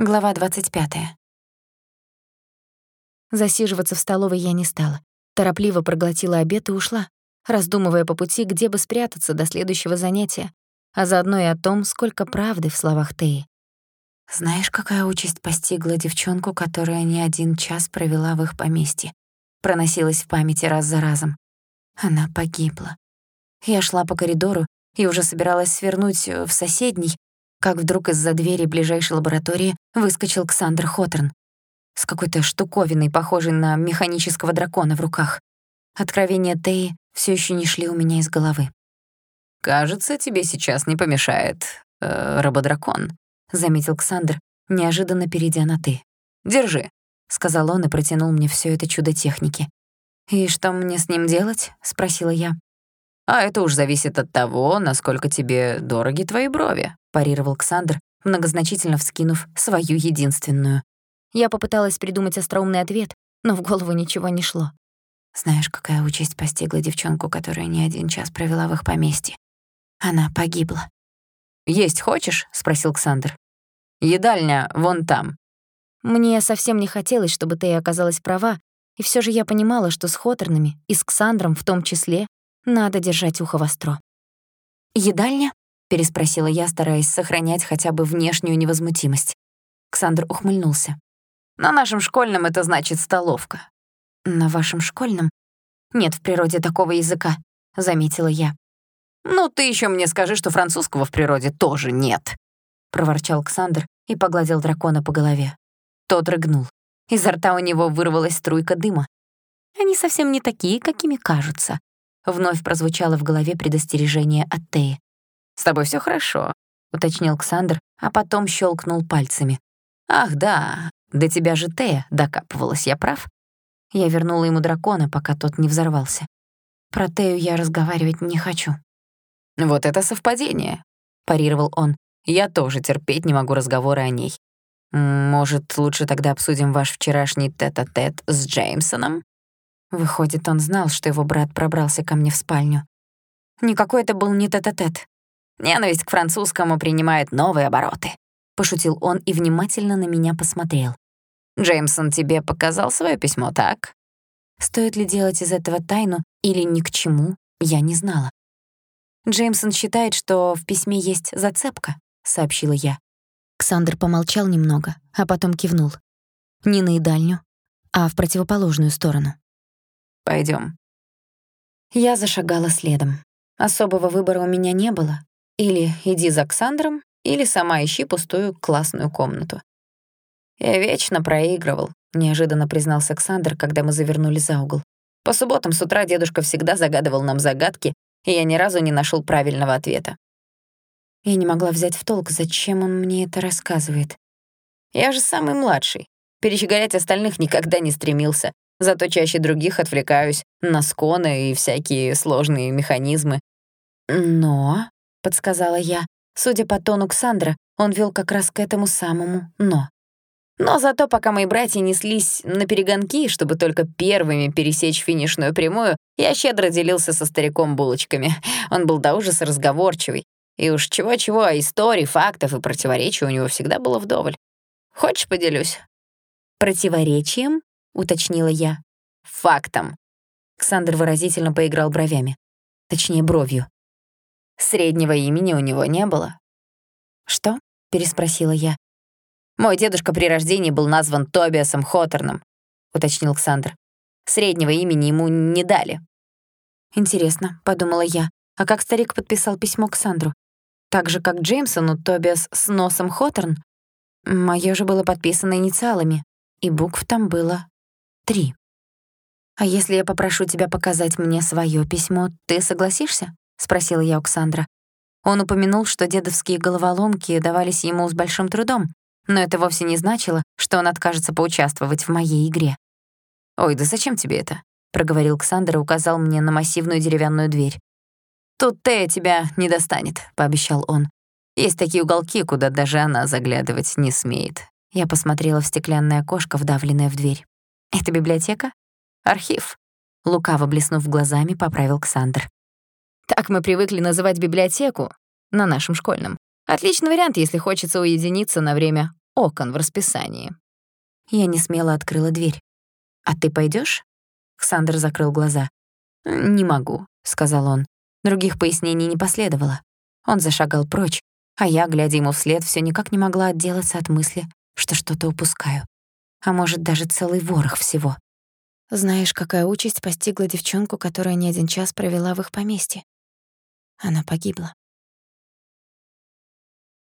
Глава 25. Засиживаться в столовой я не стала. Торопливо проглотила обед и ушла, раздумывая по пути, где бы спрятаться до следующего занятия, а заодно и о том, сколько правды в словах Теи. «Знаешь, какая участь постигла девчонку, которая не один час провела в их поместье?» Проносилась в памяти раз за разом. Она погибла. Я шла по коридору и уже собиралась свернуть в соседний, как вдруг из-за двери ближайшей лаборатории выскочил Ксандр Хоторн с какой-то штуковиной, похожей на механического дракона в руках. Откровения Теи все еще не шли у меня из головы. «Кажется, тебе сейчас не помешает э, рободракон», — заметил Ксандр, неожиданно перейдя на «ты». «Держи», — сказал он и протянул мне все это чудо техники. «И что мне с ним делать?» — спросила я. «А это уж зависит от того, насколько тебе дороги твои брови», парировал Ксандр, многозначительно вскинув свою единственную. Я попыталась придумать остроумный ответ, но в голову ничего не шло. Знаешь, какая участь постигла девчонку, которая не один час провела в их поместье? Она погибла. «Есть хочешь?» — спросил Ксандр. «Едальня вон там». Мне совсем не хотелось, чтобы ты оказалась права, и все же я понимала, что с Хоторнами и с Ксандром в том числе надо держать ухо востро. «Едальня?» Переспросила я, стараясь сохранять хотя бы внешнюю невозмутимость. Ксандр ухмыльнулся. На нашем школьном это значит столовка. На вашем школьном? Нет в природе такого языка, заметила я. Ну, ты еще мне скажи, что французского в природе тоже нет, проворчал Ксандр и погладил дракона по голове. Тот рыгнул. Изо рта у него вырвалась струйка дыма. Они совсем не такие, какими кажутся. Вновь прозвучало в голове предостережение от Теи. «С тобой все хорошо», — уточнил Ксандр, а потом щелкнул пальцами. «Ах, да, до тебя же Тея докапывалась, я прав?» Я вернула ему дракона, пока тот не взорвался. Про Тею я разговаривать не хочу. «Вот это совпадение», — парировал он. «Я тоже терпеть не могу разговоры о ней. Может, лучше тогда обсудим ваш вчерашний тет-а-тет -тет с Джеймсоном?» Выходит, он знал, что его брат пробрался ко мне в спальню. Никакой это был не тет-а-тет. -тет. Ненависть к французскому принимает новые обороты», — пошутил он и внимательно на меня посмотрел. «Джеймсон тебе показал свое письмо, так?» Стоит ли делать из этого тайну или ни к чему, я не знала. «Джеймсон считает, что в письме есть зацепка», — сообщила я. Ксандр помолчал немного, а потом кивнул. Не на едальню, а в противоположную сторону. Пойдем. Я зашагала следом. Особого выбора у меня не было, или иди за Ксандром, или сама ищи пустую классную комнату. Я вечно проигрывал, неожиданно признался Ксандр, когда мы завернули за угол. По субботам с утра дедушка всегда загадывал нам загадки, и я ни разу не нашел правильного ответа. Я не могла взять в толк, зачем он мне это рассказывает. Я же самый младший. Перещеголять остальных никогда не стремился. Зато чаще других отвлекаюсь на сконы и всякие сложные механизмы. Но — подсказала я. Судя по тону Ксандра, он вел как раз к этому самому «но». Но зато, пока мои братья неслись на перегонки, чтобы только первыми пересечь финишную прямую, я щедро делился со стариком булочками. Он был до ужаса разговорчивый. И уж чего-чего, а историй, фактов и противоречий у него всегда было вдоволь. Хочешь, поделюсь? «Противоречием?» — уточнила я. «Фактом». Ксандр выразительно поиграл бровями. Точнее, бровью. Среднего имени у него не было. «Что?» — переспросила я. «Мой дедушка при рождении был назван Тобиасом Хоторном», — уточнил Ксандр. «Среднего имени ему не дали». «Интересно», — подумала я, «а как старик подписал письмо к Сандру? Так же, как Джеймсону Тобиас с носом Хоторн? Моё же было подписано инициалами, и букв там было три. А если я попрошу тебя показать мне своё письмо, ты согласишься?» — спросила я Оксандра. Он упомянул, что дедовские головоломки давались ему с большим трудом, но это вовсе не значило, что он откажется поучаствовать в моей игре. «Ой, да зачем тебе это?» — проговорил Ксандр и указал мне на массивную деревянную дверь. «Тут Тея тебя не достанет», — пообещал он. «Есть такие уголки, куда даже она заглядывать не смеет». Я посмотрела в стеклянное окошко, вдавленное в дверь. «Это библиотека?» «Архив», — лукаво блеснув глазами, поправил Ксандр. Так мы привыкли называть библиотеку на нашем школьном. Отличный вариант, если хочется уединиться на время окон в расписании». Я не смело открыла дверь. «А ты пойдёшь?» Ксандр закрыл глаза. «Не могу», — сказал он. Других пояснений не последовало. Он зашагал прочь, а я, глядя ему вслед, всё никак не могла отделаться от мысли, что что-то упускаю. А может, даже целый ворох всего. Знаешь, какая участь постигла девчонку, которая не один час провела в их поместье? Она погибла.